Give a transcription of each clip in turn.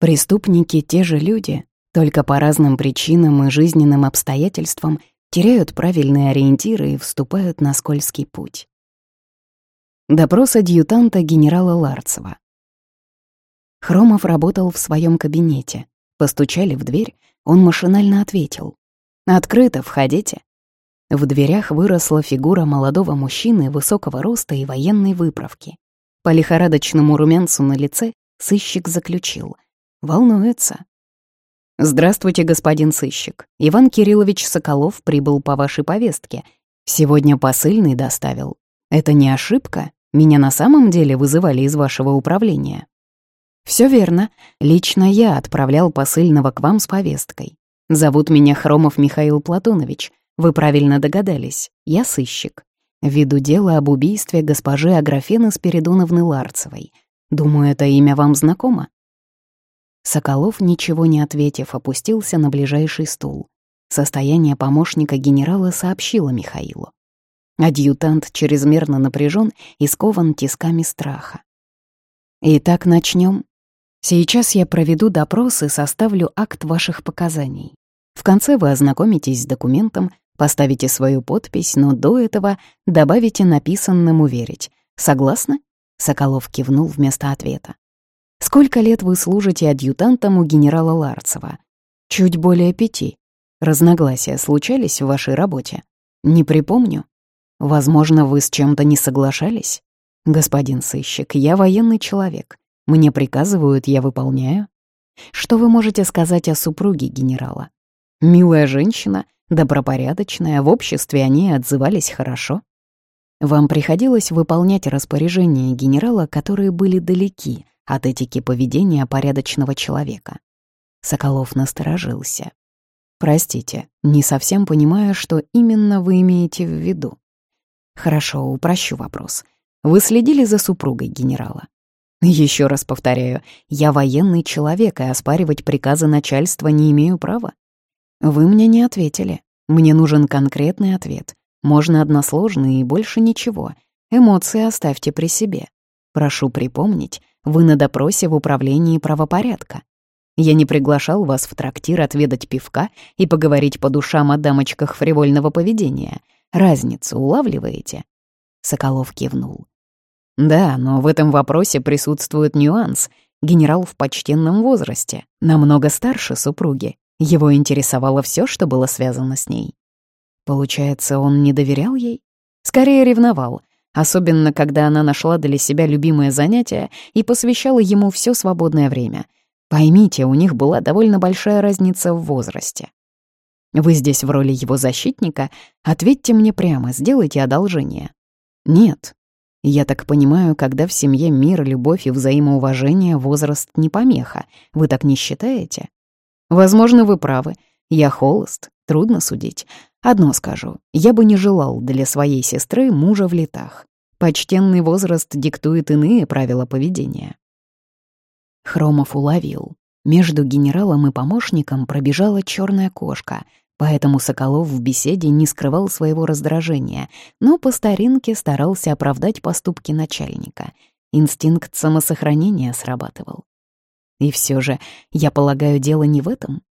Преступники — те же люди, только по разным причинам и жизненным обстоятельствам теряют правильные ориентиры и вступают на скользкий путь. Допрос адъютанта генерала Ларцева. Хромов работал в своем кабинете. Постучали в дверь, он машинально ответил. «Открыто, входите». В дверях выросла фигура молодого мужчины высокого роста и военной выправки. По лихорадочному румянцу на лице сыщик заключил. Волнуется. «Здравствуйте, господин сыщик. Иван Кириллович Соколов прибыл по вашей повестке. Сегодня посыльный доставил. Это не ошибка? Меня на самом деле вызывали из вашего управления?» Все верно. Лично я отправлял посыльного к вам с повесткой. Зовут меня Хромов Михаил Платонович. Вы правильно догадались. Я сыщик. Веду дело об убийстве госпожи Аграфены Спиридоновны Ларцевой. Думаю, это имя вам знакомо?» Соколов, ничего не ответив, опустился на ближайший стул. Состояние помощника генерала сообщило Михаилу. Адъютант чрезмерно напряжен и скован тисками страха. «Итак, начнем. Сейчас я проведу допрос и составлю акт ваших показаний. В конце вы ознакомитесь с документом, поставите свою подпись, но до этого добавите написанному верить. Согласны?» Соколов кивнул вместо ответа. «Сколько лет вы служите адъютантом у генерала Ларцева?» «Чуть более пяти. Разногласия случались в вашей работе?» «Не припомню. Возможно, вы с чем-то не соглашались?» «Господин сыщик, я военный человек. Мне приказывают, я выполняю. Что вы можете сказать о супруге генерала? Милая женщина, добропорядочная, в обществе они отзывались хорошо. Вам приходилось выполнять распоряжения генерала, которые были далеки от этики поведения порядочного человека. Соколов насторожился. «Простите, не совсем понимаю, что именно вы имеете в виду». «Хорошо, упрощу вопрос. Вы следили за супругой генерала?» Еще раз повторяю, я военный человек, и оспаривать приказы начальства не имею права. Вы мне не ответили. Мне нужен конкретный ответ. Можно односложный и больше ничего. Эмоции оставьте при себе. Прошу припомнить, вы на допросе в управлении правопорядка. Я не приглашал вас в трактир отведать пивка и поговорить по душам о дамочках фривольного поведения. Разницу улавливаете?» Соколов кивнул. Да, но в этом вопросе присутствует нюанс. Генерал в почтенном возрасте, намного старше супруги. Его интересовало все, что было связано с ней. Получается, он не доверял ей? Скорее ревновал, особенно когда она нашла для себя любимое занятие и посвящала ему все свободное время. Поймите, у них была довольно большая разница в возрасте. Вы здесь в роли его защитника? Ответьте мне прямо, сделайте одолжение. Нет, я так понимаю, когда в семье мир, любовь и взаимоуважение, возраст не помеха. Вы так не считаете? Возможно, вы правы. Я холост, трудно судить. Одно скажу, я бы не желал для своей сестры мужа в летах. Почтенный возраст диктует иные правила поведения. Хромов уловил. Между генералом и помощником пробежала черная кошка, Поэтому Соколов в беседе не скрывал своего раздражения, но по старинке старался оправдать поступки начальника. Инстинкт самосохранения срабатывал. И все же, я полагаю, дело не в этом.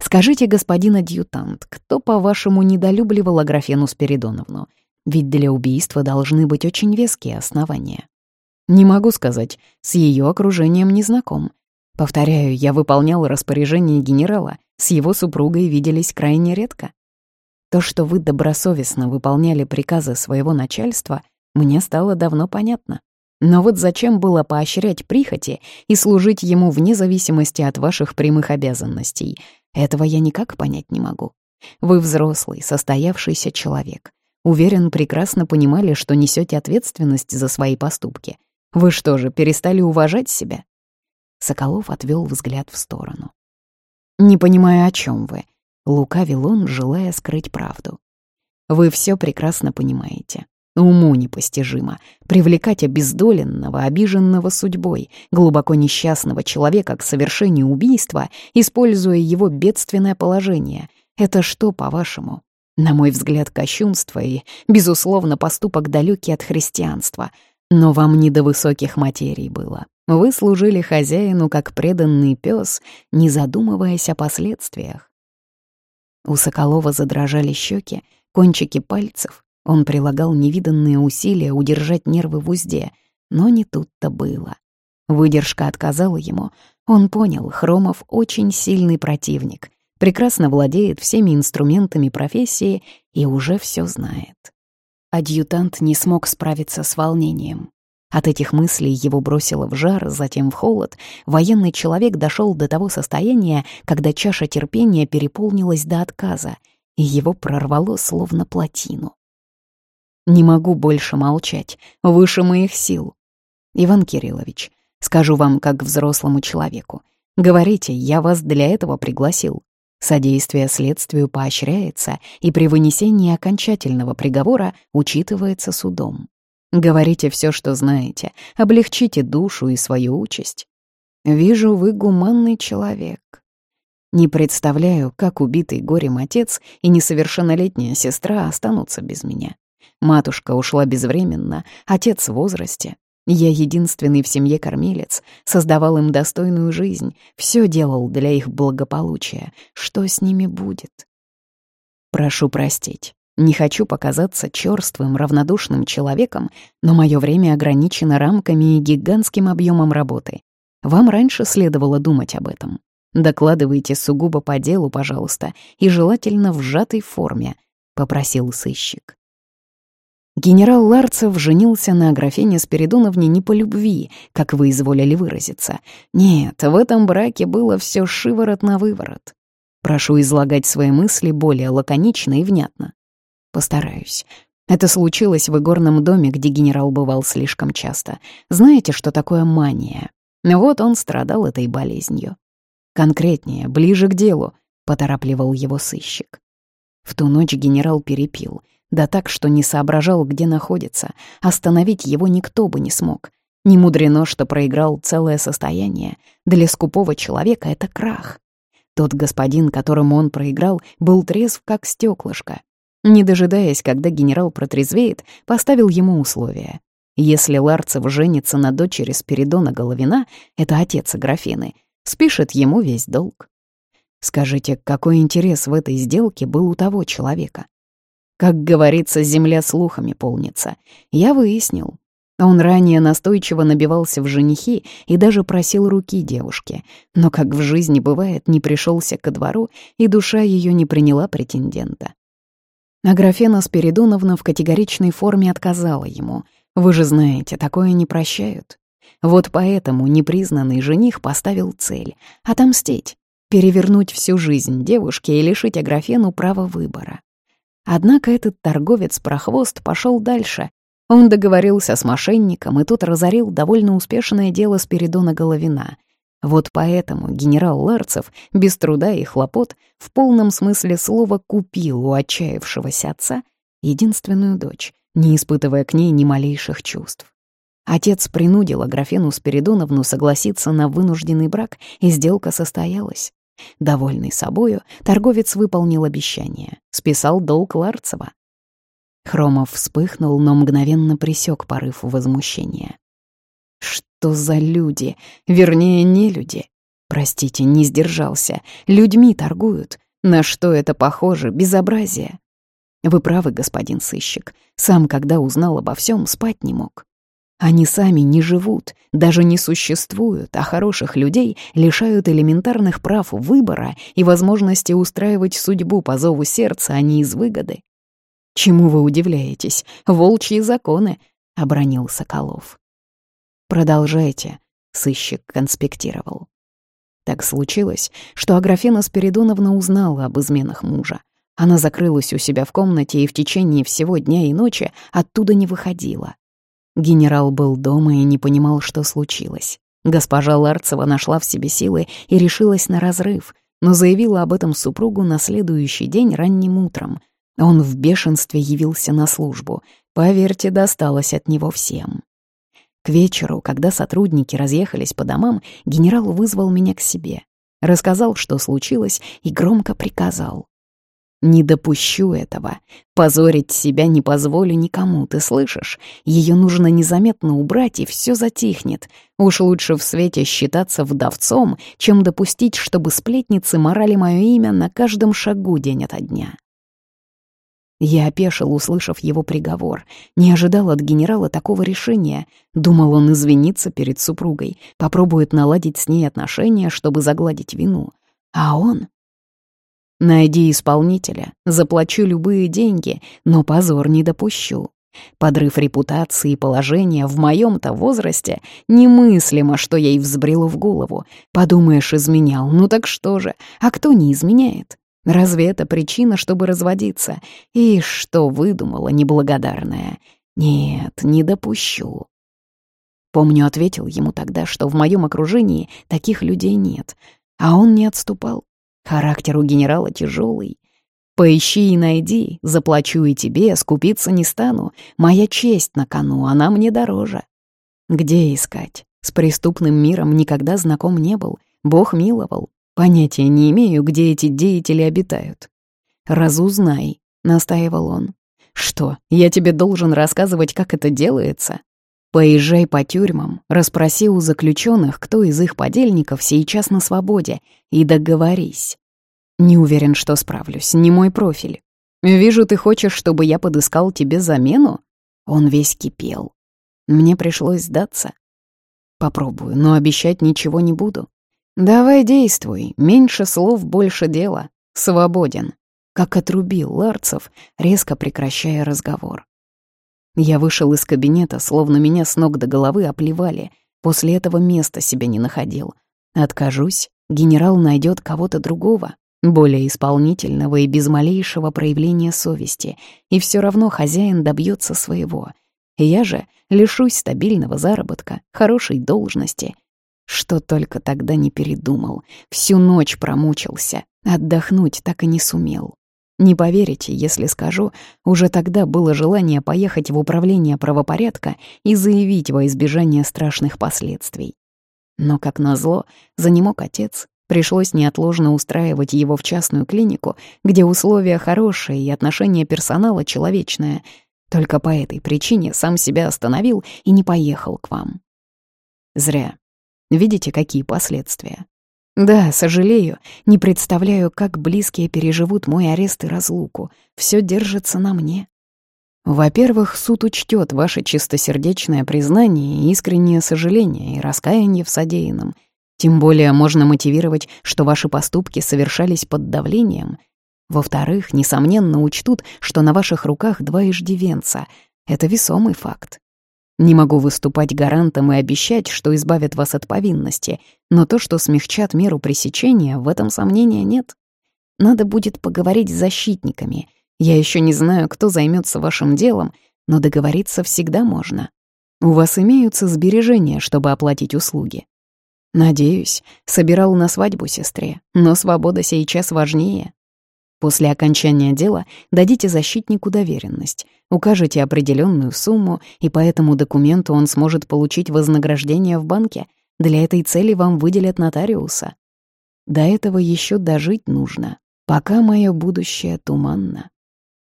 Скажите, господин адъютант, кто, по-вашему, недолюбливал Аграфену Спиридоновну? Ведь для убийства должны быть очень веские основания. Не могу сказать, с ее окружением не знаком. Повторяю, я выполнял распоряжение генерала, с его супругой виделись крайне редко. То, что вы добросовестно выполняли приказы своего начальства, мне стало давно понятно. Но вот зачем было поощрять прихоти и служить ему вне зависимости от ваших прямых обязанностей? Этого я никак понять не могу. Вы взрослый, состоявшийся человек. Уверен, прекрасно понимали, что несете ответственность за свои поступки. Вы что же, перестали уважать себя? Соколов отвел взгляд в сторону. «Не понимаю, о чем вы», — лукавил он, желая скрыть правду. «Вы все прекрасно понимаете. Уму непостижимо. Привлекать обездоленного, обиженного судьбой, глубоко несчастного человека к совершению убийства, используя его бедственное положение. Это что, по-вашему? На мой взгляд, кощунство и, безусловно, поступок далекий от христианства. Но вам не до высоких материй было. Вы служили хозяину как преданный пес, не задумываясь о последствиях. У Соколова задрожали щеки, кончики пальцев. Он прилагал невиданные усилия удержать нервы в узде, но не тут-то было. Выдержка отказала ему. Он понял, Хромов очень сильный противник, прекрасно владеет всеми инструментами профессии и уже все знает. Адъютант не смог справиться с волнением. От этих мыслей его бросило в жар, затем в холод. Военный человек дошел до того состояния, когда чаша терпения переполнилась до отказа, и его прорвало словно плотину. «Не могу больше молчать, выше моих сил. Иван Кириллович, скажу вам как взрослому человеку. Говорите, я вас для этого пригласил. Содействие следствию поощряется и при вынесении окончательного приговора учитывается судом. Говорите все, что знаете, облегчите душу и свою участь. Вижу, вы гуманный человек. Не представляю, как убитый горем отец и несовершеннолетняя сестра останутся без меня. Матушка ушла безвременно, отец в возрасте. Я единственный в семье кормилец, создавал им достойную жизнь, все делал для их благополучия. Что с ними будет? Прошу простить. Не хочу показаться черствым, равнодушным человеком, но мое время ограничено рамками и гигантским объемом работы. Вам раньше следовало думать об этом. Докладывайте сугубо по делу, пожалуйста, и желательно в сжатой форме, — попросил сыщик. Генерал Ларцев женился на Аграфене Спиридоновне не по любви, как вы изволили выразиться. Нет, в этом браке было все шиворот на выворот. Прошу излагать свои мысли более лаконично и внятно. Постараюсь. Это случилось в игорном доме, где генерал бывал слишком часто. Знаете, что такое мания? Вот он страдал этой болезнью. Конкретнее, ближе к делу, поторапливал его сыщик. В ту ночь генерал перепил, да так, что не соображал, где находится. Остановить его никто бы не смог. Не мудрено, что проиграл целое состояние. Для скупого человека это крах. Тот господин, которому он проиграл, был трезв, как стеклышко, не дожидаясь, когда генерал протрезвеет, поставил ему условия. Если Ларцев женится на дочери Спиридона Головина, это отец Аграфены, спишет ему весь долг. Скажите, какой интерес в этой сделке был у того человека? Как говорится, земля слухами полнится. Я выяснил. Он ранее настойчиво набивался в женихи и даже просил руки девушки, но, как в жизни бывает, не пришелся ко двору, и душа ее не приняла претендента. Аграфена Спиридоновна в категоричной форме отказала ему. «Вы же знаете, такое не прощают». Вот поэтому непризнанный жених поставил цель — отомстить, перевернуть всю жизнь девушки и лишить Аграфену права выбора. Однако этот торговец-прохвост пошел дальше. Он договорился с мошенником и тут разорил довольно успешное дело Спиридона Головина. Вот поэтому генерал Ларцев без труда и хлопот в полном смысле слова купил у отчаявшегося отца единственную дочь, не испытывая к ней ни малейших чувств. Отец принудил Аграфену Спиридоновну согласиться на вынужденный брак, и сделка состоялась. Довольный собою, торговец выполнил обещание, списал долг Ларцева. Хромов вспыхнул, но мгновенно присек порыв возмущения. Что за люди? Вернее, не люди. Простите, не сдержался. Людьми торгуют. На что это похоже? Безобразие. Вы правы, господин сыщик. Сам, когда узнал обо всем, спать не мог. Они сами не живут, даже не существуют, а хороших людей лишают элементарных прав выбора и возможности устраивать судьбу по зову сердца, а не из выгоды. «Чему вы удивляетесь? Волчьи законы», — обронил Соколов. «Продолжайте», — сыщик конспектировал. Так случилось, что Аграфена Спиридоновна узнала об изменах мужа. Она закрылась у себя в комнате и в течение всего дня и ночи оттуда не выходила. Генерал был дома и не понимал, что случилось. Госпожа Ларцева нашла в себе силы и решилась на разрыв, но заявила об этом супругу на следующий день ранним утром. Он в бешенстве явился на службу. Поверьте, досталось от него всем. К вечеру, когда сотрудники разъехались по домам, генерал вызвал меня к себе. Рассказал, что случилось, и громко приказал. Не допущу этого. Позорить себя не позволю никому, ты слышишь? Ее нужно незаметно убрать, и все затихнет. Уж лучше в свете считаться вдовцом, чем допустить, чтобы сплетницы морали мое имя на каждом шагу день ото дня. Я опешил, услышав его приговор. Не ожидал от генерала такого решения. Думал, он извинится перед супругой, попробует наладить с ней отношения, чтобы загладить вину. А он... Найди исполнителя, заплачу любые деньги, но позор не допущу. Подрыв репутации и положения в моем-то возрасте немыслимо, что ей взбрело в голову. Подумаешь, изменял, ну так что же, а кто не изменяет? Разве это причина, чтобы разводиться? И что выдумала неблагодарная? Нет, не допущу. Помню, ответил ему тогда, что в моем окружении таких людей нет. А он не отступал. Характер у генерала тяжелый. Поищи и найди, заплачу и тебе, скупиться не стану. Моя честь на кону, она мне дороже. Где искать? С преступным миром никогда знаком не был. Бог миловал. Понятия не имею, где эти деятели обитают. «Разузнай», — настаивал он. «Что, я тебе должен рассказывать, как это делается?» Поезжай по тюрьмам, расспроси у заключенных, кто из их подельников сейчас на свободе, и договорись. Не уверен, что справлюсь, не мой профиль. Вижу, ты хочешь, чтобы я подыскал тебе замену? Он весь кипел. Мне пришлось сдаться. Попробую, но обещать ничего не буду. Давай действуй, меньше слов, больше дела. Свободен. Как отрубил Ларцев, резко прекращая разговор. Я вышел из кабинета, словно меня с ног до головы оплевали. После этого места себе не находил. Откажусь, генерал найдет кого-то другого, более исполнительного и без малейшего проявления совести, и все равно хозяин добьется своего. Я же лишусь стабильного заработка, хорошей должности. Что только тогда не передумал, всю ночь промучился, отдохнуть так и не сумел. Не поверите, если скажу, уже тогда было желание поехать в управление правопорядка и заявить во избежание страшных последствий. Но, как назло, занемог отец, пришлось неотложно устраивать его в частную клинику, где условия хорошие и отношение персонала человечное. Только по этой причине сам себя остановил и не поехал к вам. Зря. Видите, какие последствия? Да, сожалею, не представляю, как близкие переживут мой арест и разлуку. Все держится на мне. Во-первых, суд учтет ваше чистосердечное признание и искреннее сожаление и раскаяние в содеянном. Тем более можно мотивировать, что ваши поступки совершались под давлением. Во-вторых, несомненно учтут, что на ваших руках два иждивенца. Это весомый факт. Не могу выступать гарантом и обещать, что избавят вас от повинности, но то, что смягчат меру пресечения, в этом сомнения нет. Надо будет поговорить с защитниками. Я еще не знаю, кто займется вашим делом, но договориться всегда можно. У вас имеются сбережения, чтобы оплатить услуги. Надеюсь, собирал на свадьбу сестре, но свобода сейчас важнее. После окончания дела дадите защитнику доверенность, укажете определенную сумму, и по этому документу он сможет получить вознаграждение в банке. Для этой цели вам выделят нотариуса. До этого еще дожить нужно, пока мое будущее туманно.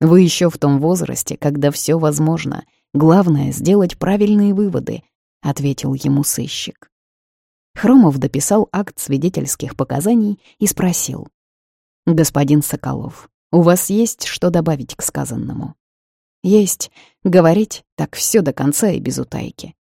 Вы еще в том возрасте, когда все возможно. Главное — сделать правильные выводы, — ответил ему сыщик. Хромов дописал акт свидетельских показаний и спросил. «Господин Соколов, у вас есть что добавить к сказанному?» «Есть. Говорить так все до конца и без утайки».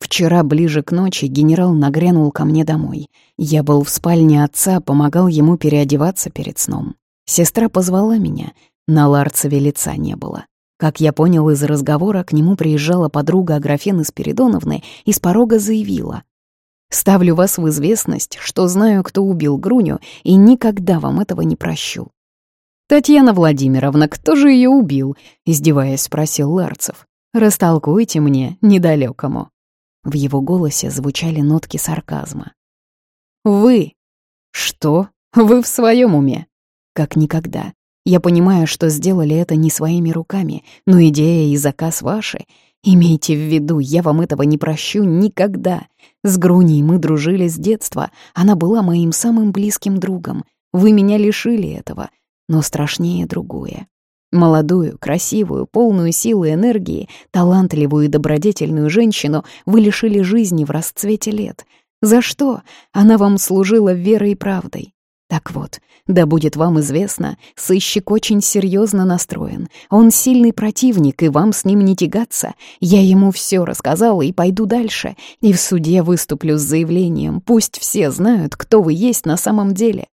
Вчера ближе к ночи генерал нагрянул ко мне домой. Я был в спальне отца, помогал ему переодеваться перед сном. Сестра позвала меня, на Ларцеве лица не было. Как я понял из разговора, к нему приезжала подруга Аграфены Спиридоновны и с порога заявила. Ставлю вас в известность, что знаю, кто убил Груню, и никогда вам этого не прощу». «Татьяна Владимировна, кто же ее убил?» — издеваясь, спросил Ларцев. «Растолкуйте мне, недалекому». В его голосе звучали нотки сарказма. «Вы!» «Что? Вы в своем уме?» «Как никогда. Я понимаю, что сделали это не своими руками, но идея и заказ ваши — Имейте в виду, я вам этого не прощу никогда. С Груней мы дружили с детства, она была моим самым близким другом. Вы меня лишили этого. Но страшнее другое. Молодую, красивую, полную силы и энергии, талантливую и добродетельную женщину вы лишили жизни в расцвете лет. За что? Она вам служила верой и правдой. Так вот, да будет вам известно, сыщик очень серьезно настроен. Он сильный противник, и вам с ним не тягаться. Я ему все рассказала и пойду дальше. И в суде выступлю с заявлением. Пусть все знают, кто вы есть на самом деле.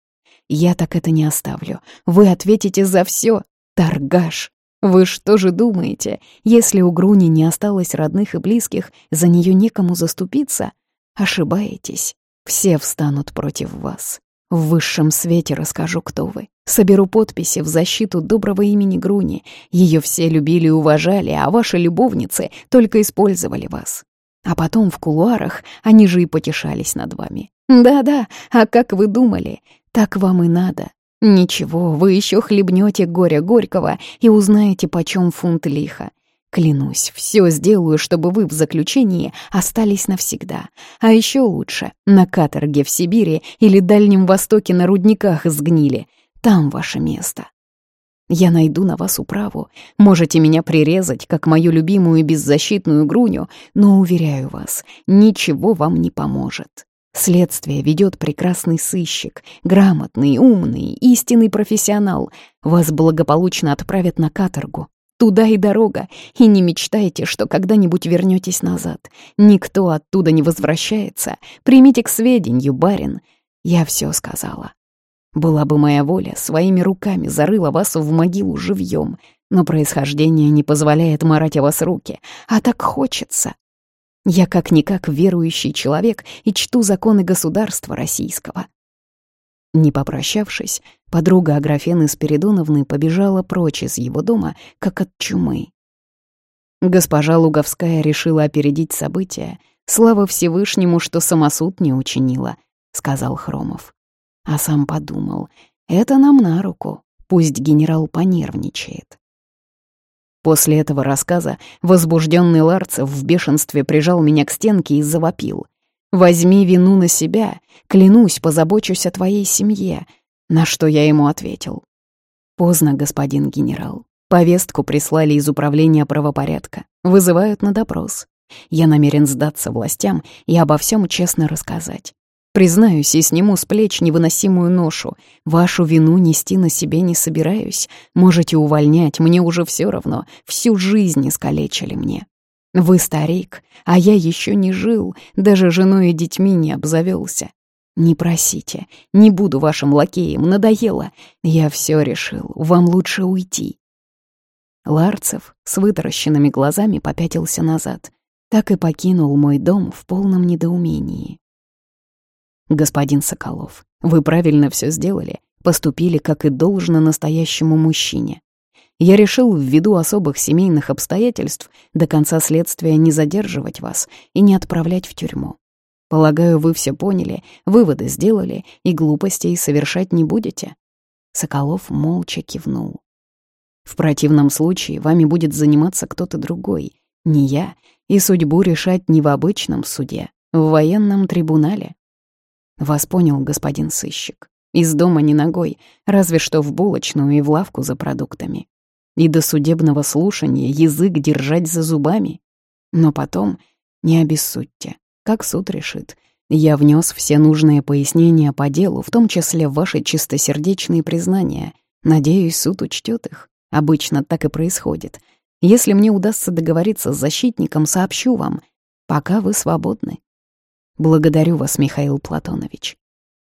Я так это не оставлю. Вы ответите за все. Торгаш. Вы что же думаете, если у Груни не осталось родных и близких, за нее некому заступиться? Ошибаетесь. Все встанут против вас. В высшем свете расскажу, кто вы. Соберу подписи в защиту доброго имени Груни. Ее все любили и уважали, а ваши любовницы только использовали вас. А потом в кулуарах они же и потешались над вами. Да-да, а как вы думали? Так вам и надо. Ничего, вы еще хлебнете горя горького и узнаете, почем фунт лиха. Клянусь, все сделаю, чтобы вы в заключении остались навсегда. А еще лучше, на каторге в Сибири или Дальнем Востоке на рудниках сгнили. Там ваше место. Я найду на вас управу. Можете меня прирезать, как мою любимую беззащитную груню, но, уверяю вас, ничего вам не поможет. Следствие ведет прекрасный сыщик, грамотный, умный, истинный профессионал. Вас благополучно отправят на каторгу, Туда и дорога, и не мечтайте, что когда-нибудь вернетесь назад. Никто оттуда не возвращается. Примите к сведению, барин. Я все сказала. Была бы моя воля, своими руками зарыла вас в могилу живьем, но происхождение не позволяет марать о вас руки, а так хочется. Я как-никак верующий человек и чту законы государства российского. Не попрощавшись, подруга Аграфены Спиридоновны побежала прочь из его дома, как от чумы. Госпожа Луговская решила опередить события. «Слава Всевышнему, что самосуд не учинила», — сказал Хромов. А сам подумал, это нам на руку, пусть генерал понервничает. После этого рассказа возбужденный Ларцев в бешенстве прижал меня к стенке и завопил. Возьми вину на себя, клянусь, позабочусь о твоей семье. На что я ему ответил. Поздно, господин генерал. Повестку прислали из управления правопорядка. Вызывают на допрос. Я намерен сдаться властям и обо всем честно рассказать. Признаюсь и сниму с плеч невыносимую ношу. Вашу вину нести на себе не собираюсь. Можете увольнять, мне уже все равно. Всю жизнь искалечили мне. Вы старик, а я еще не жил, даже женой и детьми не обзавелся. Не просите, не буду вашим лакеем, надоело. Я все решил, вам лучше уйти. Ларцев с вытаращенными глазами попятился назад, так и покинул мой дом в полном недоумении. Господин Соколов, вы правильно все сделали, поступили, как и должно настоящему мужчине я решил ввиду особых семейных обстоятельств до конца следствия не задерживать вас и не отправлять в тюрьму. Полагаю, вы все поняли, выводы сделали и глупостей совершать не будете?» Соколов молча кивнул. «В противном случае вами будет заниматься кто-то другой, не я, и судьбу решать не в обычном суде, в военном трибунале». «Вас понял, господин сыщик. Из дома не ногой, разве что в булочную и в лавку за продуктами и до судебного слушания язык держать за зубами. Но потом не обессудьте, как суд решит. Я внес все нужные пояснения по делу, в том числе ваши чистосердечные признания. Надеюсь, суд учтет их. Обычно так и происходит. Если мне удастся договориться с защитником, сообщу вам. Пока вы свободны. Благодарю вас, Михаил Платонович.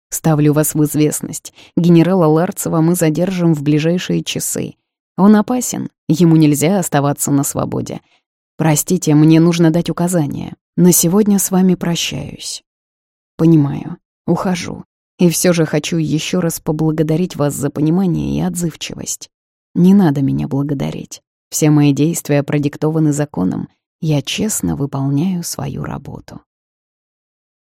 Ставлю вас в известность. Генерала Ларцева мы задержим в ближайшие часы. Он опасен, ему нельзя оставаться на свободе. Простите, мне нужно дать указания. На сегодня с вами прощаюсь. Понимаю, ухожу. И все же хочу еще раз поблагодарить вас за понимание и отзывчивость. Не надо меня благодарить. Все мои действия продиктованы законом. Я честно выполняю свою работу.